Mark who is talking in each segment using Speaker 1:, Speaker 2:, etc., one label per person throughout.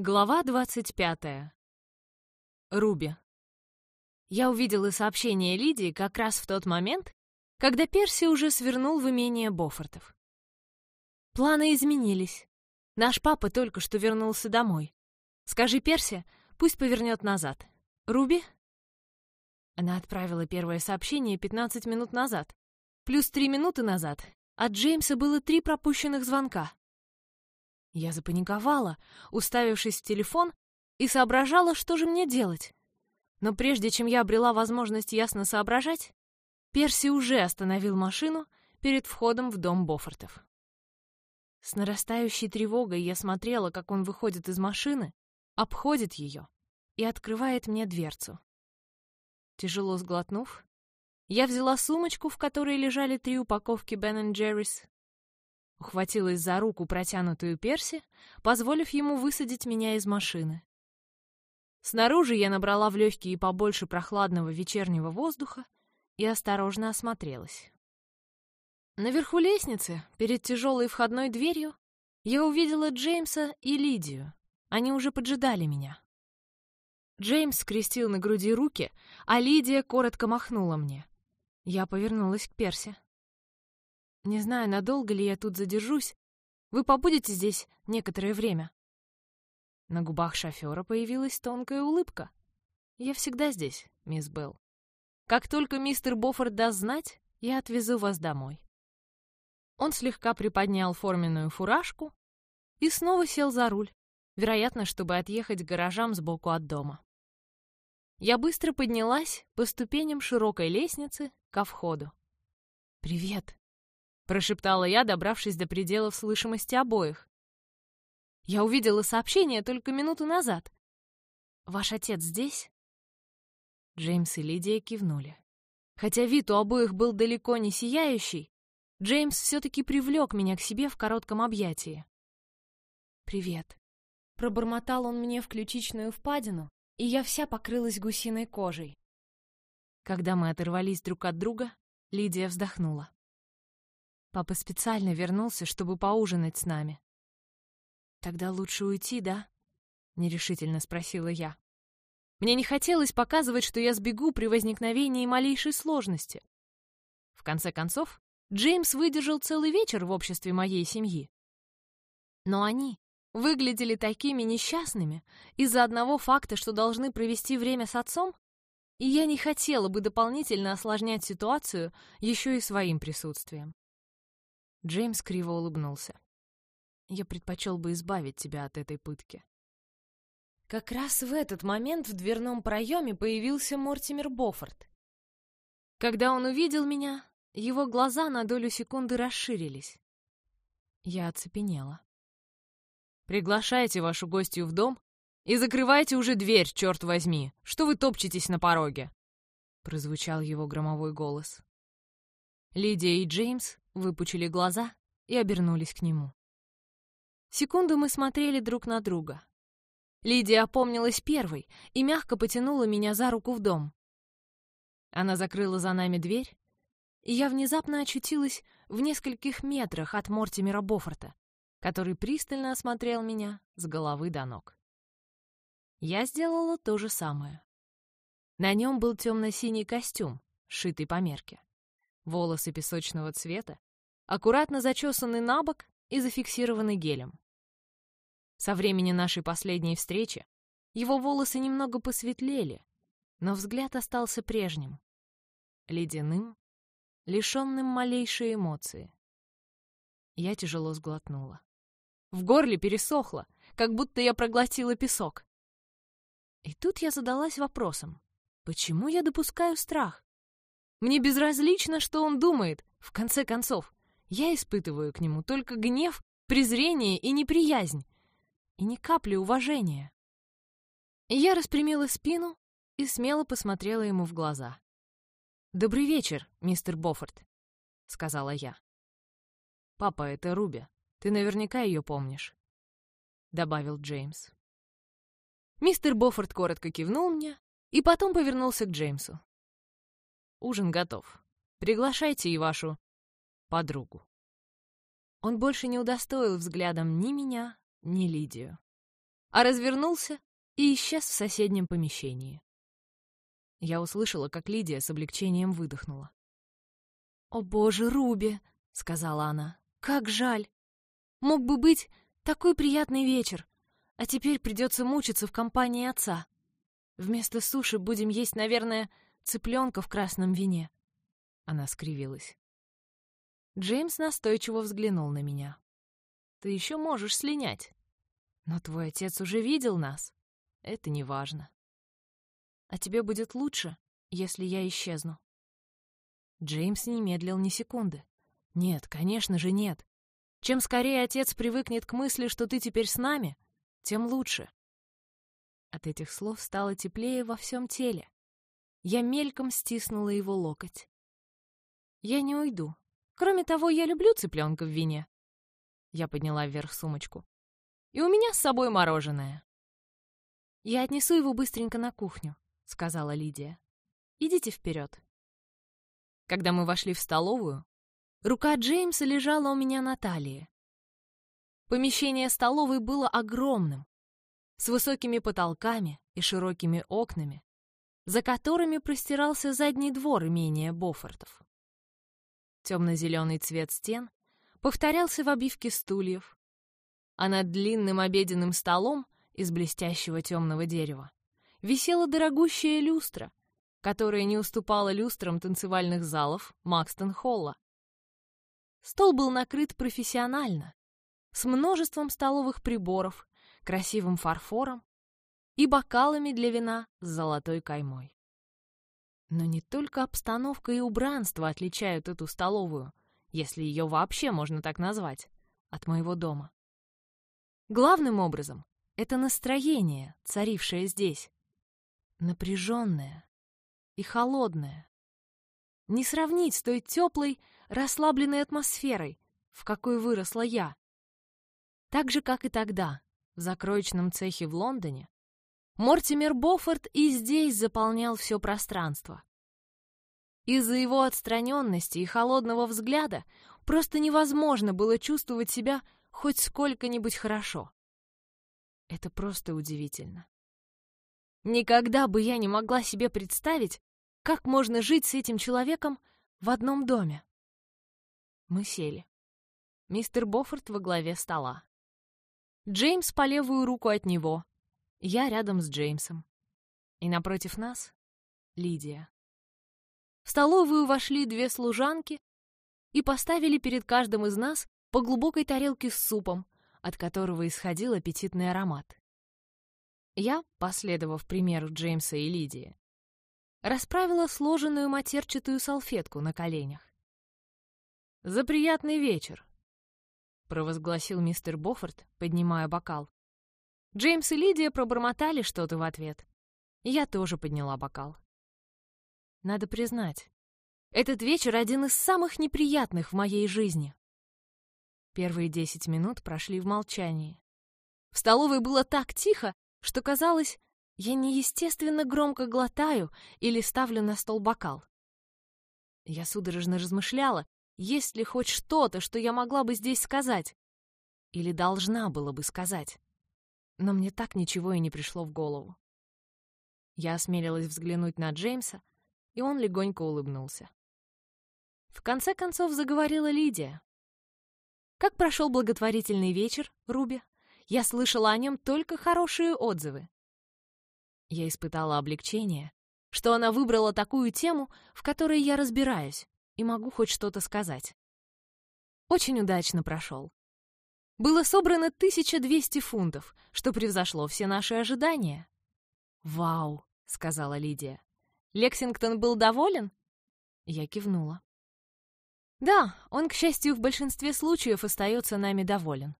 Speaker 1: Глава 25. Руби. Я увидела сообщение Лидии как раз в тот момент, когда Перси уже свернул в имение Боффортов. Планы изменились. Наш папа только что вернулся домой. Скажи Перси, пусть повернет назад. Руби? Она отправила первое сообщение 15 минут назад. Плюс 3 минуты назад от Джеймса было три пропущенных звонка. Я запаниковала, уставившись в телефон, и соображала, что же мне делать. Но прежде чем я обрела возможность ясно соображать, Перси уже остановил машину перед входом в дом Боффортов. С нарастающей тревогой я смотрела, как он выходит из машины, обходит ее и открывает мне дверцу. Тяжело сглотнув, я взяла сумочку, в которой лежали три упаковки Бен Джеррис, Ухватилась за руку, протянутую Перси, позволив ему высадить меня из машины. Снаружи я набрала в легкие побольше прохладного вечернего воздуха и осторожно осмотрелась. Наверху лестницы, перед тяжелой входной дверью, я увидела Джеймса и Лидию. Они уже поджидали меня. Джеймс скрестил на груди руки, а Лидия коротко махнула мне. Я повернулась к Перси. Не знаю, надолго ли я тут задержусь. Вы побудете здесь некоторое время?» На губах шофера появилась тонкая улыбка. «Я всегда здесь, мисс Белл. Как только мистер Боффорд даст знать, я отвезу вас домой». Он слегка приподнял форменную фуражку и снова сел за руль, вероятно, чтобы отъехать к гаражам сбоку от дома. Я быстро поднялась по ступеням широкой лестницы ко входу. «Привет», прошептала я, добравшись до пределов слышимости обоих. Я увидела сообщение только минуту назад. Ваш отец здесь? Джеймс и Лидия кивнули. Хотя вид у обоих был далеко не сияющий, Джеймс все-таки привлек меня к себе в коротком объятии. «Привет», — пробормотал он мне в ключичную впадину, и я вся покрылась гусиной кожей. Когда мы оторвались друг от друга, Лидия вздохнула. Папа специально вернулся, чтобы поужинать с нами. «Тогда лучше уйти, да?» — нерешительно спросила я. Мне не хотелось показывать, что я сбегу при возникновении малейшей сложности. В конце концов, Джеймс выдержал целый вечер в обществе моей семьи. Но они выглядели такими несчастными из-за одного факта, что должны провести время с отцом, и я не хотела бы дополнительно осложнять ситуацию еще и своим присутствием. Джеймс криво улыбнулся. «Я предпочел бы избавить тебя от этой пытки». Как раз в этот момент в дверном проеме появился Мортимер Боффорд. Когда он увидел меня, его глаза на долю секунды расширились. Я оцепенела. «Приглашайте вашу гостью в дом и закрывайте уже дверь, черт возьми! Что вы топчетесь на пороге?» Прозвучал его громовой голос. Лидия и Джеймс выпучили глаза и обернулись к нему. Секунду мы смотрели друг на друга. Лидия опомнилась первой и мягко потянула меня за руку в дом. Она закрыла за нами дверь, и я внезапно очутилась в нескольких метрах от Мортимера Боффорта, который пристально осмотрел меня с головы до ног. Я сделала то же самое. На нем был темно-синий костюм, сшитый по мерке. Волосы песочного цвета, аккуратно зачесанный на бок и зафиксированный гелем. Со времени нашей последней встречи его волосы немного посветлели, но взгляд остался прежним, ледяным, лишенным малейшей эмоции. Я тяжело сглотнула. В горле пересохло, как будто я проглотила песок. И тут я задалась вопросом, почему я допускаю страх? Мне безразлично, что он думает, в конце концов. Я испытываю к нему только гнев, презрение и неприязнь, и ни капли уважения. Я распрямила спину и смело посмотрела ему в глаза. «Добрый вечер, мистер Боффорд», — сказала я. «Папа, это Руби. Ты наверняка ее помнишь», — добавил Джеймс. Мистер Боффорд коротко кивнул мне и потом повернулся к Джеймсу. «Ужин готов. Приглашайте и вашу подругу. Он больше не удостоил взглядом ни меня, ни Лидию. а развернулся и исчез в соседнем помещении. Я услышала, как Лидия с облегчением выдохнула. «О боже, Руби!» — сказала она. «Как жаль! Мог бы быть такой приятный вечер, а теперь придется мучиться в компании отца. Вместо суши будем есть, наверное, цыпленка в красном вине». Она скривилась. Джеймс настойчиво взглянул на меня. «Ты еще можешь слинять. Но твой отец уже видел нас. Это не важно. А тебе будет лучше, если я исчезну». Джеймс не медлил ни секунды. «Нет, конечно же нет. Чем скорее отец привыкнет к мысли, что ты теперь с нами, тем лучше». От этих слов стало теплее во всем теле. Я мельком стиснула его локоть. «Я не уйду. Кроме того, я люблю цыпленка в вине». Я подняла вверх сумочку. «И у меня с собой мороженое». «Я отнесу его быстренько на кухню», — сказала Лидия. «Идите вперед». Когда мы вошли в столовую, рука Джеймса лежала у меня на талии. Помещение столовой было огромным, с высокими потолками и широкими окнами, за которыми простирался задний двор имения Боффортов. Темно-зеленый цвет стен повторялся в обивке стульев, а над длинным обеденным столом из блестящего темного дерева висела дорогущая люстра, которая не уступала люстрам танцевальных залов Макстон-Холла. Стол был накрыт профессионально, с множеством столовых приборов, красивым фарфором и бокалами для вина с золотой каймой. Но не только обстановка и убранство отличают эту столовую, если ее вообще можно так назвать, от моего дома. Главным образом это настроение, царившее здесь. Напряженное, и холодная. Не сравнить с той теплой, расслабленной атмосферой, в какой выросла я. Так же, как и тогда, в закроечном цехе в Лондоне, Мортимер Боффорд и здесь заполнял все пространство. Из-за его отстраненности и холодного взгляда просто невозможно было чувствовать себя хоть сколько-нибудь хорошо. Это просто удивительно. Никогда бы я не могла себе представить, как можно жить с этим человеком в одном доме? Мы сели. Мистер Боффорд во главе стола. Джеймс по левую руку от него. Я рядом с Джеймсом. И напротив нас — Лидия. В столовую вошли две служанки и поставили перед каждым из нас по глубокой тарелке с супом, от которого исходил аппетитный аромат. Я, последовав примеру Джеймса и Лидии, расправила сложенную матерчатую салфетку на коленях. «За приятный вечер!» — провозгласил мистер Боффорд, поднимая бокал. Джеймс и Лидия пробормотали что-то в ответ. Я тоже подняла бокал. Надо признать, этот вечер один из самых неприятных в моей жизни. Первые десять минут прошли в молчании. В столовой было так тихо, что казалось, я неестественно громко глотаю или ставлю на стол бокал. Я судорожно размышляла, есть ли хоть что-то, что я могла бы здесь сказать. Или должна была бы сказать. Но мне так ничего и не пришло в голову. Я осмелилась взглянуть на Джеймса, и он легонько улыбнулся. В конце концов заговорила Лидия. «Как прошел благотворительный вечер, Руби? Я слышала о нем только хорошие отзывы. Я испытала облегчение, что она выбрала такую тему, в которой я разбираюсь и могу хоть что-то сказать. Очень удачно прошел. Было собрано 1200 фунтов, что превзошло все наши ожидания. «Вау!» — сказала Лидия. «Лексингтон был доволен?» Я кивнула. «Да, он, к счастью, в большинстве случаев остается нами доволен».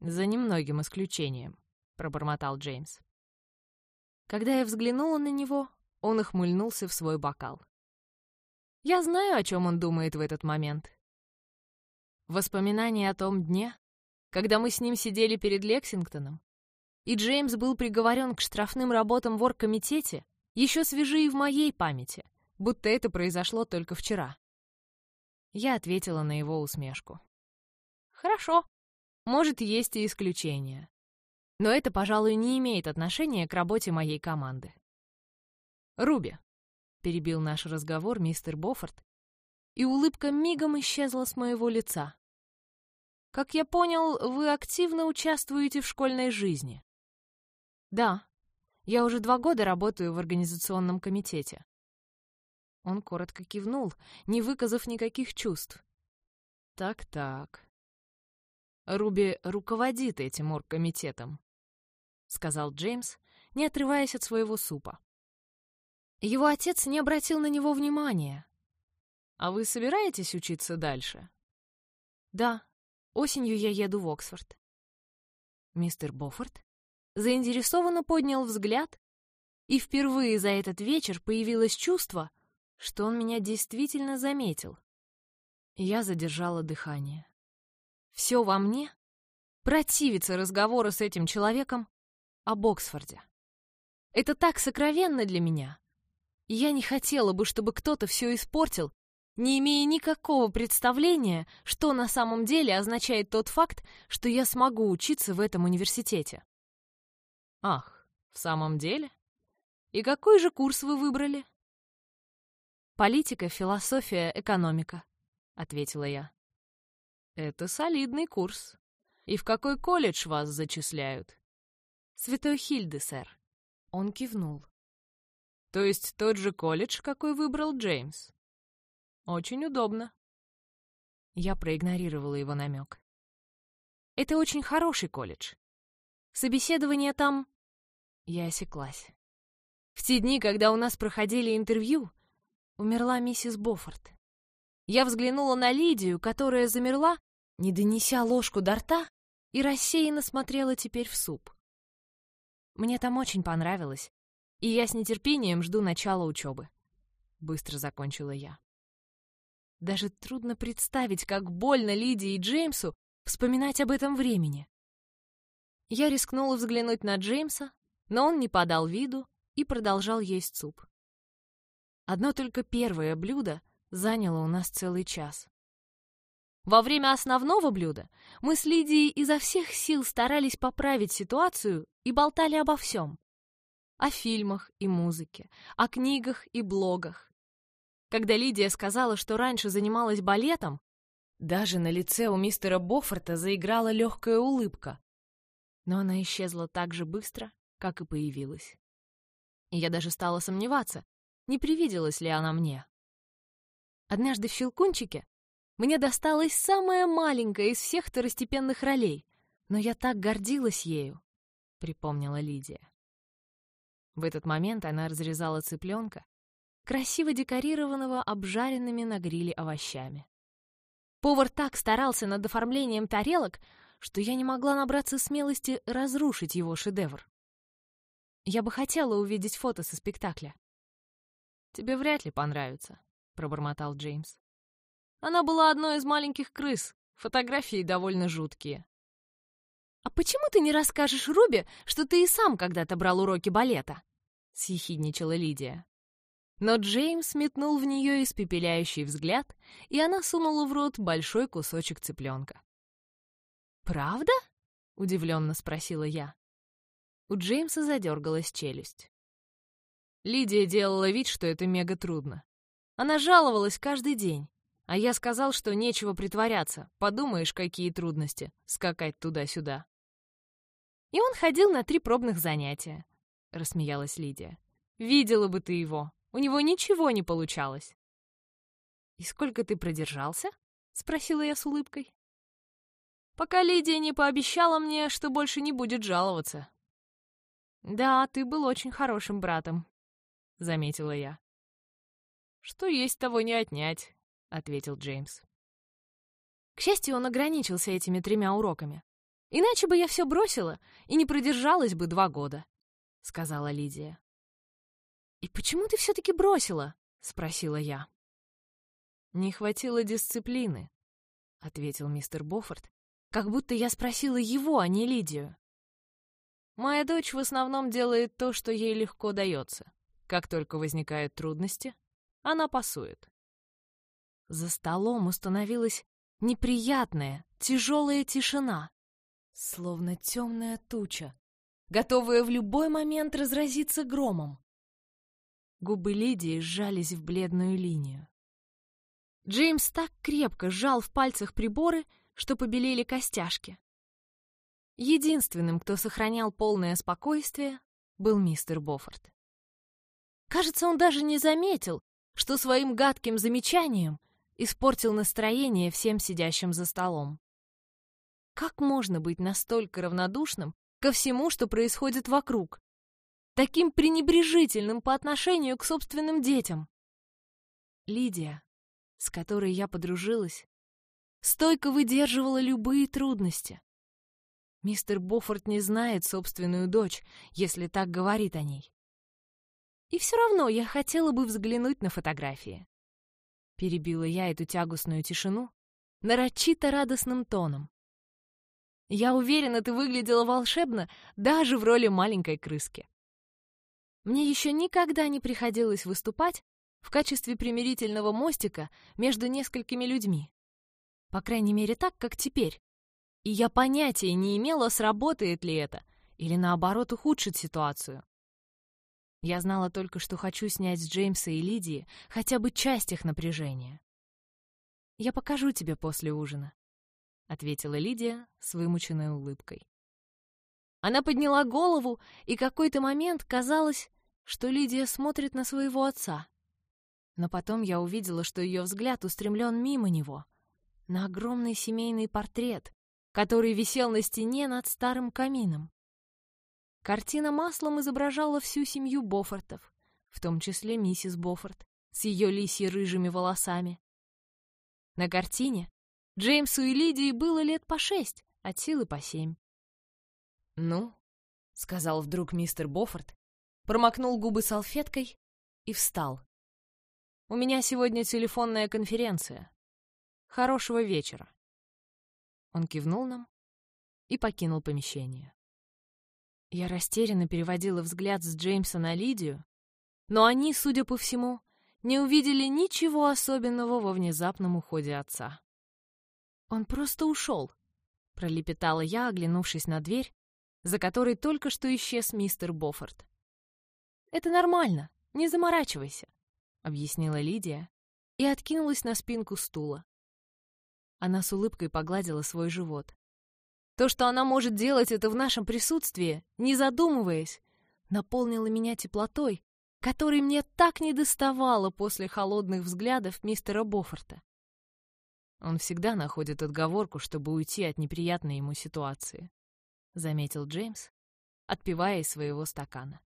Speaker 1: «За немногим исключением», — пробормотал Джеймс. Когда я взглянула на него, он охмыльнулся в свой бокал. Я знаю, о чем он думает в этот момент. Воспоминания о том дне, когда мы с ним сидели перед Лексингтоном, и Джеймс был приговорен к штрафным работам в оргкомитете, еще свежие в моей памяти, будто это произошло только вчера. Я ответила на его усмешку. «Хорошо. Может, есть и исключения. Но это, пожалуй, не имеет отношения к работе моей команды. «Руби», — перебил наш разговор мистер Боффорд, и улыбка мигом исчезла с моего лица. «Как я понял, вы активно участвуете в школьной жизни». «Да, я уже два года работаю в организационном комитете». Он коротко кивнул, не выказав никаких чувств. «Так-так. Руби руководит этим оргкомитетом», — сказал Джеймс, не отрываясь от своего супа. Его отец не обратил на него внимания. «А вы собираетесь учиться дальше?» «Да, осенью я еду в Оксфорд». Мистер Боффорд заинтересованно поднял взгляд, и впервые за этот вечер появилось чувство, что он меня действительно заметил. Я задержала дыхание. Все во мне противится разговору с этим человеком об Оксфорде. Это так сокровенно для меня. Я не хотела бы, чтобы кто-то все испортил, не имея никакого представления, что на самом деле означает тот факт, что я смогу учиться в этом университете. Ах, в самом деле? И какой же курс вы выбрали? Политика, философия, экономика, ответила я. Это солидный курс. И в какой колледж вас зачисляют? Святой Хильды, сэр. Он кивнул. То есть тот же колледж, какой выбрал Джеймс? Очень удобно. Я проигнорировала его намек. Это очень хороший колледж. Собеседование там... Я осеклась. В те дни, когда у нас проходили интервью, умерла миссис Боффорд. Я взглянула на Лидию, которая замерла, не донеся ложку до рта, и рассеянно смотрела теперь в суп. Мне там очень понравилось, и я с нетерпением жду начала учебы. Быстро закончила я. Даже трудно представить, как больно Лидии и Джеймсу вспоминать об этом времени. Я рискнула взглянуть на Джеймса, но он не подал виду и продолжал есть суп. Одно только первое блюдо заняло у нас целый час. Во время основного блюда мы с Лидией изо всех сил старались поправить ситуацию и болтали обо всем. О фильмах и музыке, о книгах и блогах. Когда Лидия сказала, что раньше занималась балетом, даже на лице у мистера Боффорта заиграла легкая улыбка. Но она исчезла так же быстро, как и появилась. И я даже стала сомневаться, не привиделась ли она мне. Однажды в «Щелкунчике» мне досталась самая маленькая из всех второстепенных ролей, но я так гордилась ею, — припомнила Лидия. В этот момент она разрезала цыпленка, красиво декорированного обжаренными на гриле овощами. Повар так старался над оформлением тарелок, что я не могла набраться смелости разрушить его шедевр. Я бы хотела увидеть фото со спектакля. «Тебе вряд ли понравится», — пробормотал Джеймс. «Она была одной из маленьких крыс. Фотографии довольно жуткие». «А почему ты не расскажешь Руби, что ты и сам когда-то брал уроки балета?» — съехидничала Лидия. Но Джеймс метнул в нее испепеляющий взгляд, и она сунула в рот большой кусочек цыпленка. «Правда?» — удивленно спросила я. У Джеймса задергалась челюсть. Лидия делала вид, что это мега трудно. Она жаловалась каждый день, а я сказал, что нечего притворяться. Подумаешь, какие трудности — скакать туда-сюда. И он ходил на три пробных занятия, — рассмеялась Лидия. Видела бы ты его, у него ничего не получалось. «И сколько ты продержался?» — спросила я с улыбкой. «Пока Лидия не пообещала мне, что больше не будет жаловаться». «Да, ты был очень хорошим братом», — заметила я. «Что есть, того не отнять», — ответил Джеймс. К счастью, он ограничился этими тремя уроками. Иначе бы я все бросила и не продержалась бы два года, — сказала Лидия. «И почему ты все-таки бросила?» — спросила я. «Не хватило дисциплины», — ответил мистер Боффорд, как будто я спросила его, а не Лидию. «Моя дочь в основном делает то, что ей легко дается. Как только возникают трудности, она пасует. За столом установилась неприятная, тяжелая тишина, словно темная туча готовая в любой момент разразиться громом. Губы Лидии сжались в бледную линию. Джеймс так крепко сжал в пальцах приборы, что побелели костяшки. Единственным, кто сохранял полное спокойствие, был мистер Боффорд. Кажется, он даже не заметил, что своим гадким замечанием испортил настроение всем сидящим за столом. Как можно быть настолько равнодушным ко всему, что происходит вокруг? Таким пренебрежительным по отношению к собственным детям? Лидия, с которой я подружилась, стойко выдерживала любые трудности. Мистер Боффорд не знает собственную дочь, если так говорит о ней. И все равно я хотела бы взглянуть на фотографии. Перебила я эту тягостную тишину нарочито радостным тоном. Я уверена, ты выглядела волшебно даже в роли маленькой крыски. Мне еще никогда не приходилось выступать в качестве примирительного мостика между несколькими людьми. По крайней мере, так, как теперь. И я понятия не имела, сработает ли это, или наоборот ухудшит ситуацию. Я знала только, что хочу снять с Джеймса и Лидии хотя бы часть их напряжения. «Я покажу тебе после ужина», — ответила Лидия с вымученной улыбкой. Она подняла голову, и какой-то момент казалось, что Лидия смотрит на своего отца. Но потом я увидела, что ее взгляд устремлен мимо него, на огромный семейный портрет, который висел на стене над старым камином. Картина маслом изображала всю семью Бофортов, в том числе миссис Бофорт с ее лисьей рыжими волосами. На картине Джеймсу и Лидии было лет по шесть, от силы по семь. «Ну», — сказал вдруг мистер Бофорт, промокнул губы салфеткой и встал. «У меня сегодня телефонная конференция. Хорошего вечера». Он кивнул нам и покинул помещение. Я растерянно переводила взгляд с Джеймса на Лидию, но они, судя по всему, не увидели ничего особенного во внезапном уходе отца. «Он просто ушел», — пролепетала я, оглянувшись на дверь, за которой только что исчез мистер Боффорд. «Это нормально, не заморачивайся», — объяснила Лидия и откинулась на спинку стула. Она с улыбкой погладила свой живот. То, что она может делать это в нашем присутствии, не задумываясь, наполнило меня теплотой, которой мне так недоставало после холодных взглядов мистера Боффорта. Он всегда находит отговорку, чтобы уйти от неприятной ему ситуации, заметил Джеймс, отпивая из своего стакана.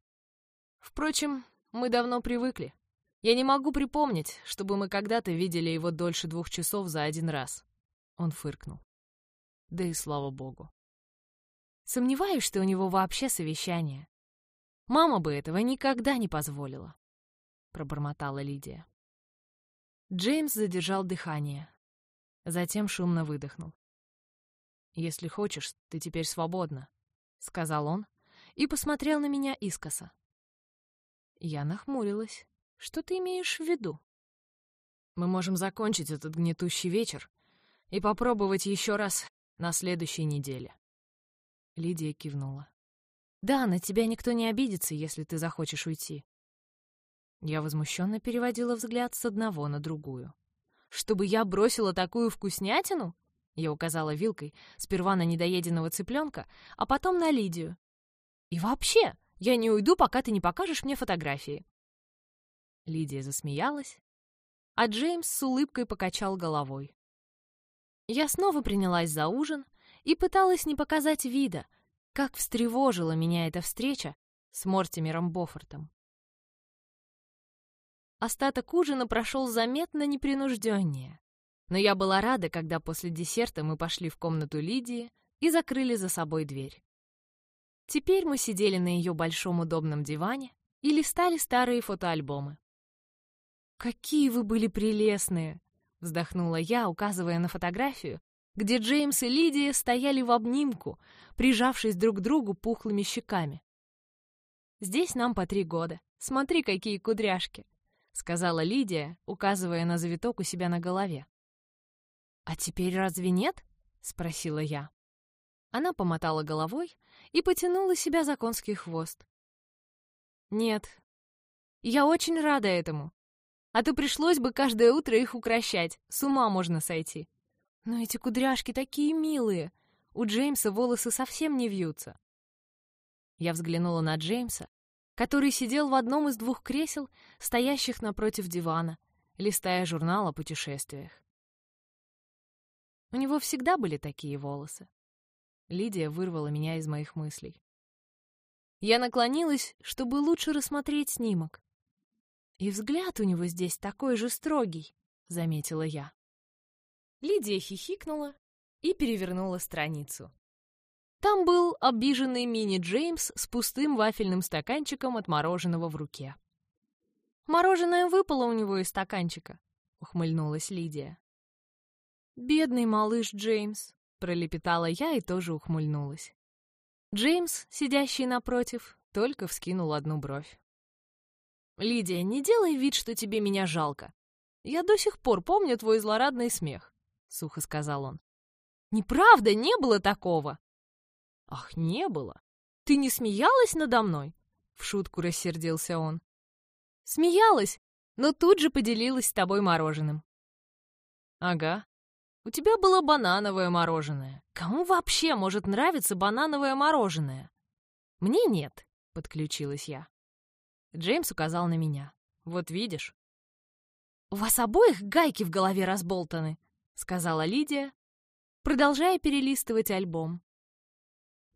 Speaker 1: Впрочем, мы давно привыкли. Я не могу припомнить, чтобы мы когда-то видели его дольше двух часов за один раз. Он фыркнул. Да и слава богу. Сомневаюсь, что у него вообще совещание. Мама бы этого никогда не позволила, пробормотала Лидия. Джеймс задержал дыхание. Затем шумно выдохнул. «Если хочешь, ты теперь свободна», — сказал он и посмотрел на меня искоса. Я нахмурилась. «Что ты имеешь в виду?» «Мы можем закончить этот гнетущий вечер и попробовать еще раз на следующей неделе. Лидия кивнула. «Да, на тебя никто не обидится, если ты захочешь уйти». Я возмущенно переводила взгляд с одного на другую. «Чтобы я бросила такую вкуснятину?» Я указала вилкой сперва на недоеденного цыпленка, а потом на Лидию. «И вообще, я не уйду, пока ты не покажешь мне фотографии». Лидия засмеялась, а Джеймс с улыбкой покачал головой. Я снова принялась за ужин и пыталась не показать вида, как встревожила меня эта встреча с Мортимером Боффортом. Остаток ужина прошел заметно непринужденнее, но я была рада, когда после десерта мы пошли в комнату Лидии и закрыли за собой дверь. Теперь мы сидели на ее большом удобном диване и листали старые фотоальбомы. «Какие вы были прелестные!» — вздохнула я, указывая на фотографию, где Джеймс и Лидия стояли в обнимку, прижавшись друг к другу пухлыми щеками. «Здесь нам по три года. Смотри, какие кудряшки!» — сказала Лидия, указывая на завиток у себя на голове. «А теперь разве нет?» — спросила я. Она помотала головой и потянула себя за конский хвост. «Нет, я очень рада этому. А то пришлось бы каждое утро их укращать, с ума можно сойти. Но эти кудряшки такие милые, у Джеймса волосы совсем не вьются». Я взглянула на Джеймса, который сидел в одном из двух кресел, стоящих напротив дивана, листая журнал о путешествиях. У него всегда были такие волосы. Лидия вырвала меня из моих мыслей. Я наклонилась, чтобы лучше рассмотреть снимок. «И взгляд у него здесь такой же строгий», — заметила я. Лидия хихикнула и перевернула страницу. Там был обиженный мини-Джеймс с пустым вафельным стаканчиком от мороженого в руке. «Мороженое выпало у него из стаканчика», — ухмыльнулась Лидия. «Бедный малыш Джеймс», — пролепетала я и тоже ухмыльнулась. Джеймс, сидящий напротив, только вскинул одну бровь. «Лидия, не делай вид, что тебе меня жалко. Я до сих пор помню твой злорадный смех», — сухо сказал он. «Неправда, не было такого!» «Ах, не было! Ты не смеялась надо мной?» В шутку рассердился он. «Смеялась, но тут же поделилась с тобой мороженым». «Ага, у тебя было банановое мороженое. Кому вообще может нравиться банановое мороженое? Мне нет, подключилась я. Джеймс указал на меня. Вот видишь. У вас обоих гайки в голове разболтаны, сказала Лидия, продолжая перелистывать альбом.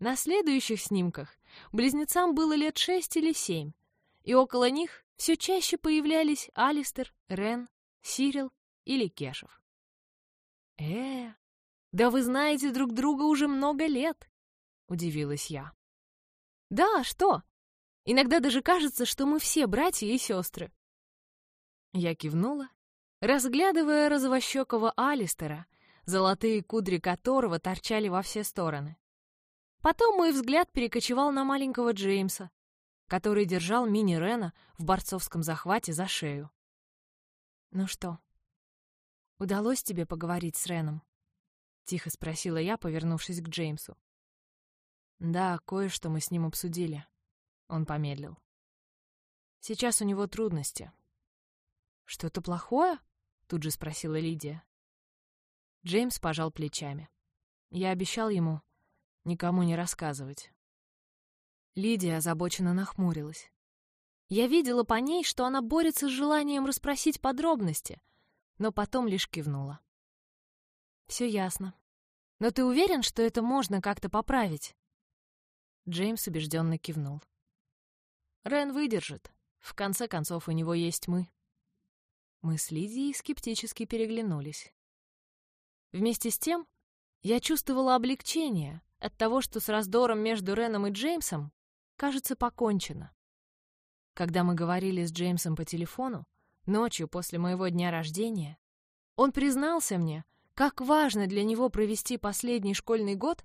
Speaker 1: На следующих снимках близнецам было лет шесть или семь, и около них все чаще появлялись Алистер, Рен, Сирил или Кешев. «Э, да вы знаете друг друга уже много лет», — удивилась я. «Да, что? Иногда даже кажется, что мы все братья и сестры». Я кивнула, разглядывая розовощекого Алистера, золотые кудри которого торчали во все стороны. Потом мой взгляд перекочевал на маленького Джеймса, который держал мини-Рена в борцовском захвате за шею. «Ну что, «Удалось тебе поговорить с Реном?» — тихо спросила я, повернувшись к Джеймсу. «Да, кое-что мы с ним обсудили». Он помедлил. «Сейчас у него трудности». «Что-то плохое?» — тут же спросила Лидия. Джеймс пожал плечами. Я обещал ему никому не рассказывать. Лидия озабоченно нахмурилась. Я видела по ней, что она борется с желанием расспросить подробности, но потом лишь кивнула. «Все ясно. Но ты уверен, что это можно как-то поправить?» Джеймс убежденно кивнул. «Рен выдержит. В конце концов, у него есть мы». Мы с Лидией скептически переглянулись. Вместе с тем, я чувствовала облегчение от того, что с раздором между Реном и Джеймсом, кажется, покончено. Когда мы говорили с Джеймсом по телефону, Ночью после моего дня рождения он признался мне, как важно для него провести последний школьный год,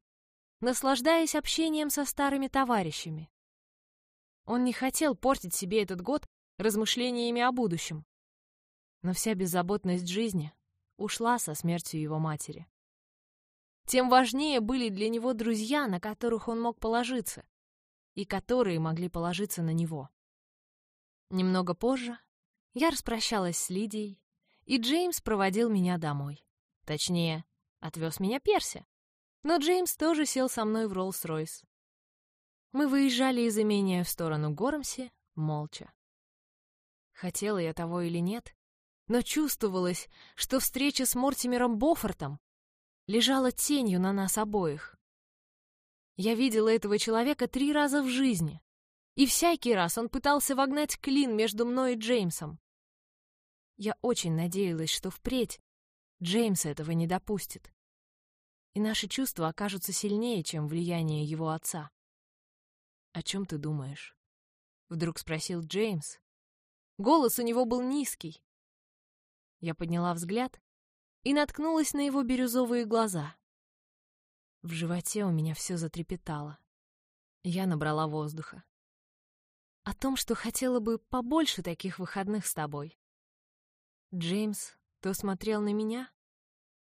Speaker 1: наслаждаясь общением со старыми товарищами. Он не хотел портить себе этот год размышлениями о будущем. Но вся беззаботность жизни ушла со смертью его матери. Тем важнее были для него друзья, на которых он мог положиться, и которые могли положиться на него. Немного позже я распрощалась с Лидией, и Джеймс проводил меня домой. Точнее, отвез меня Перси. Но Джеймс тоже сел со мной в Роллс-Ройс. Мы выезжали из имения в сторону Гормси молча. Хотела я того или нет, но чувствовалось, что встреча с Мортимером Боффортом лежала тенью на нас обоих. Я видела этого человека три раза в жизни, и всякий раз он пытался вогнать клин между мной и Джеймсом. Я очень надеялась, что впредь Джеймс этого не допустит. И наши чувства окажутся сильнее, чем влияние его отца. «О чем ты думаешь?» — вдруг спросил Джеймс. Голос у него был низкий. Я подняла взгляд и наткнулась на его бирюзовые глаза. В животе у меня все затрепетало. Я набрала воздуха. О том, что хотела бы побольше таких выходных с тобой. Джеймс то смотрел на меня,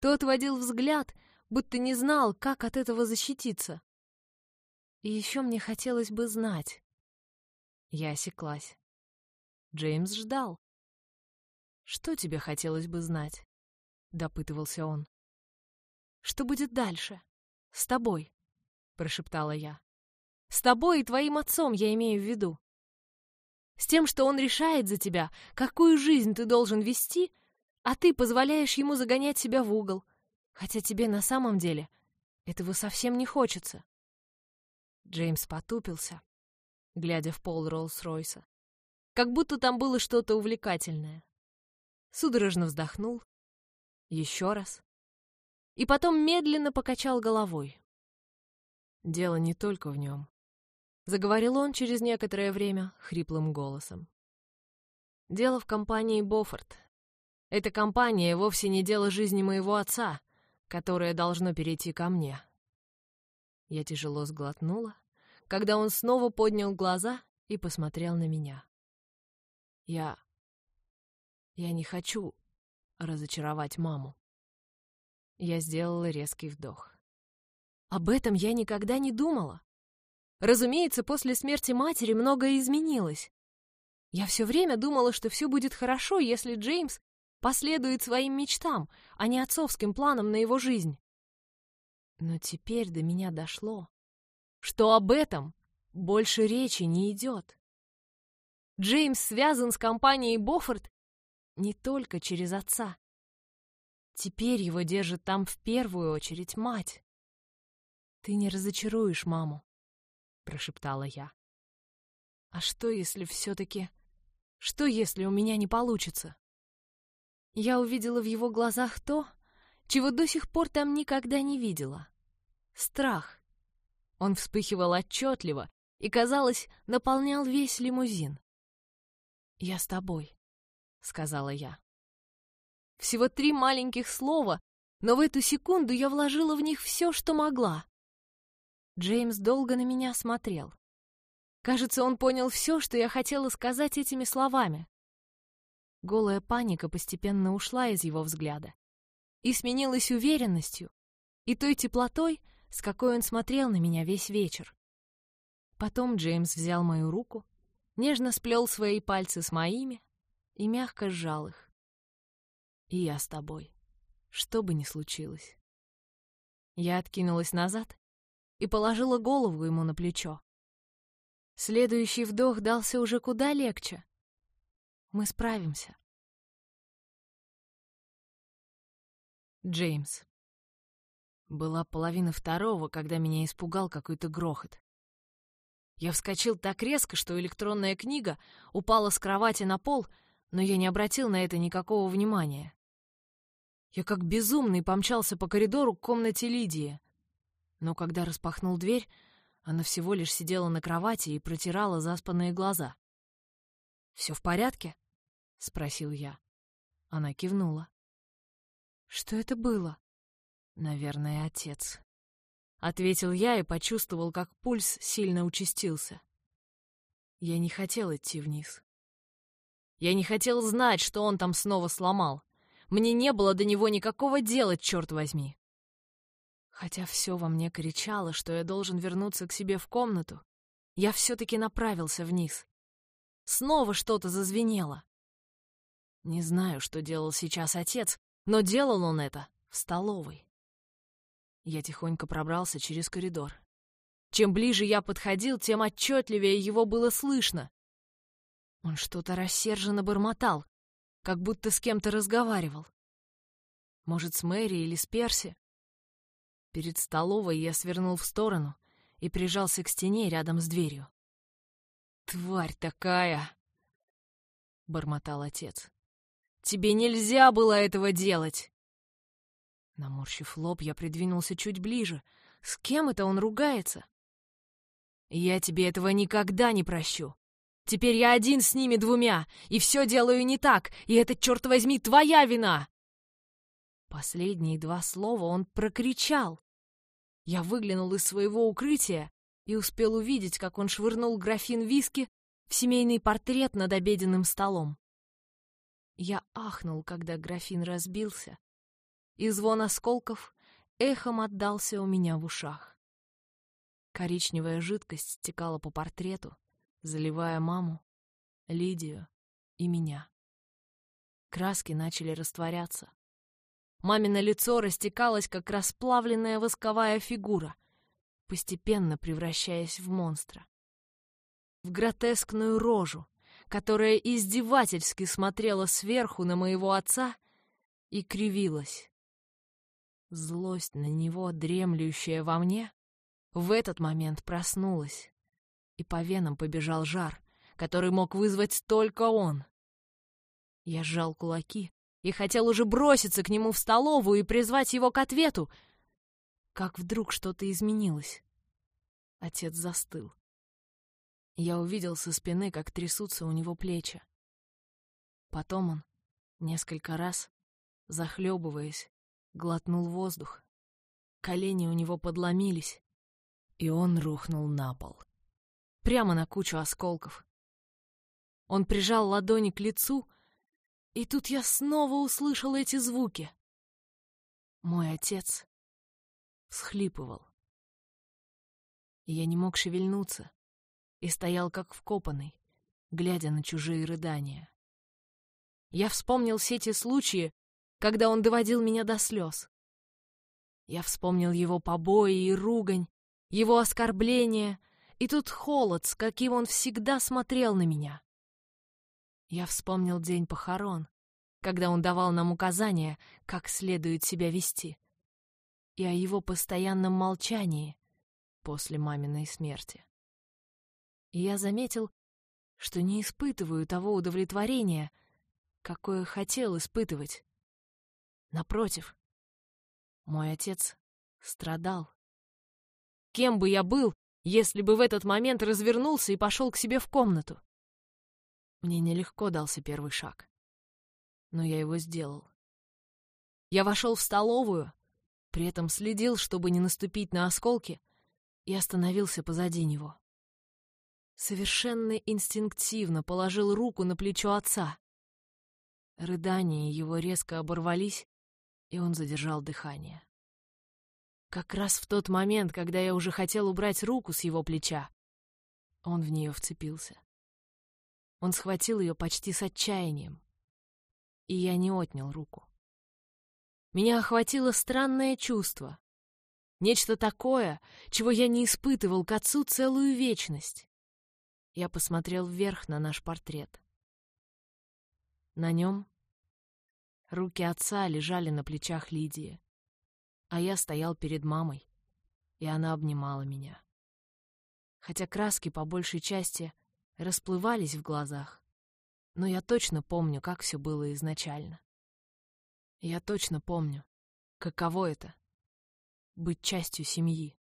Speaker 1: то отводил взгляд, будто не знал, как от этого защититься. И еще мне хотелось бы знать. Я осеклась. Джеймс ждал. «Что тебе хотелось бы знать?» — допытывался он. «Что будет дальше? С тобой?» — прошептала я. «С тобой и твоим отцом я имею в виду. С тем, что он решает за тебя, какую жизнь ты должен вести, а ты позволяешь ему загонять себя в угол, хотя тебе на самом деле этого совсем не хочется». Джеймс потупился, глядя в пол Роллс-Ройса, как будто там было что-то увлекательное судорожно вздохнул, еще раз, и потом медленно покачал головой. Дело не только в нем. Заговорил он через некоторое время хриплым голосом. Дело в компании Боффорд. Эта компания вовсе не дело жизни моего отца, которое должно перейти ко мне. Я тяжело сглотнула, когда он снова поднял глаза и посмотрел на меня. Я я не хочу разочаровать маму. Я сделала резкий вдох. Об этом я никогда не думала. Разумеется, после смерти матери многое изменилось. Я все время думала, что все будет хорошо, если Джеймс последует своим мечтам, а не отцовским планам на его жизнь. Но теперь до меня дошло, что об этом больше речи не идет. Джеймс связан с компанией Боффорд не только через отца. Теперь его держит там в первую очередь мать. «Ты не разочаруешь маму», — прошептала я. «А что, если все-таки... Что, если у меня не получится?» Я увидела в его глазах то, чего до сих пор там никогда не видела. Страх. Он вспыхивал отчетливо и, казалось, наполнял весь лимузин. «Я с тобой», — сказала я. Всего три маленьких слова, но в эту секунду я вложила в них все, что могла. Джеймс долго на меня смотрел. Кажется, он понял все, что я хотела сказать этими словами. Голая паника постепенно ушла из его взгляда и сменилась уверенностью и той теплотой, с какой он смотрел на меня весь вечер. Потом Джеймс взял мою руку, нежно сплел свои пальцы с моими, и мягко сжал их. И я с тобой, что бы ни случилось. Я откинулась назад и положила голову ему на плечо. Следующий вдох дался уже куда легче. Мы справимся. Джеймс. Была половина второго, когда меня испугал какой-то грохот. Я вскочил так резко, что электронная книга упала с кровати на пол — но я не обратил на это никакого внимания. Я как безумный помчался по коридору к комнате Лидии. Но когда распахнул дверь, она всего лишь сидела на кровати и протирала заспанные глаза. «Все в порядке?» — спросил я. Она кивнула. «Что это было?» «Наверное, отец», — ответил я и почувствовал, как пульс сильно участился. Я не хотел идти вниз. Я не хотел знать, что он там снова сломал. Мне не было до него никакого дела, черт возьми. Хотя все во мне кричало, что я должен вернуться к себе в комнату, я все-таки направился вниз. Снова что-то зазвенело. Не знаю, что делал сейчас отец, но делал он это в столовой. Я тихонько пробрался через коридор. Чем ближе я подходил, тем отчетливее его было слышно. Он что-то рассерженно бормотал, как будто с кем-то разговаривал. Может, с Мэри или с Перси? Перед столовой я свернул в сторону и прижался к стене рядом с дверью. «Тварь такая!» — бормотал отец. «Тебе нельзя было этого делать!» Наморщив лоб, я придвинулся чуть ближе. С кем это он ругается? «Я тебе этого никогда не прощу!» Теперь я один с ними двумя, и все делаю не так, и это, черт возьми, твоя вина!» Последние два слова он прокричал. Я выглянул из своего укрытия и успел увидеть, как он швырнул графин виски в семейный портрет над обеденным столом. Я ахнул, когда графин разбился, и звон осколков эхом отдался у меня в ушах. Коричневая жидкость стекала по портрету, заливая маму, Лидию и меня. Краски начали растворяться. Мамино лицо растекалось, как расплавленная восковая фигура, постепенно превращаясь в монстра. В гротескную рожу, которая издевательски смотрела сверху на моего отца и кривилась. Злость на него, дремлющая во мне, в этот момент проснулась, и по венам побежал жар, который мог вызвать только он. Я сжал кулаки и хотел уже броситься к нему в столовую и призвать его к ответу, как вдруг что-то изменилось. Отец застыл. Я увидел со спины, как трясутся у него плечи. Потом он несколько раз, захлебываясь, глотнул воздух. Колени у него подломились, и он рухнул на пол. Прямо на кучу осколков. Он прижал ладони к лицу, и тут я снова услышал эти звуки. Мой отец всхлипывал. Я не мог шевельнуться и стоял как вкопанный, глядя на чужие рыдания. Я вспомнил все те случаи, когда он доводил меня до слез. Я вспомнил его побои и ругань, его оскорбления и тут холод, с каким он всегда смотрел на меня. Я вспомнил день похорон, когда он давал нам указания, как следует себя вести, и о его постоянном молчании после маминой смерти. И я заметил, что не испытываю того удовлетворения, какое хотел испытывать. Напротив, мой отец страдал. Кем бы я был, если бы в этот момент развернулся и пошел к себе в комнату? Мне нелегко дался первый шаг. Но я его сделал. Я вошел в столовую, при этом следил, чтобы не наступить на осколки, и остановился позади него. Совершенно инстинктивно положил руку на плечо отца. Рыдания его резко оборвались, и он задержал дыхание. Как раз в тот момент, когда я уже хотел убрать руку с его плеча, он в нее вцепился. Он схватил ее почти с отчаянием, и я не отнял руку. Меня охватило странное чувство. Нечто такое, чего я не испытывал к отцу целую вечность. Я посмотрел вверх на наш портрет. На нем руки отца лежали на плечах Лидии а я стоял перед мамой, и она обнимала меня. Хотя краски по большей части расплывались в глазах, но я точно помню, как все было изначально. Я точно помню, каково это — быть частью семьи.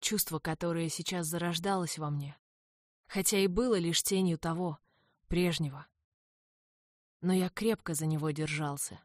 Speaker 1: Чувство, которое сейчас зарождалось во мне, хотя и было лишь тенью того, прежнего. Но я крепко за него держался.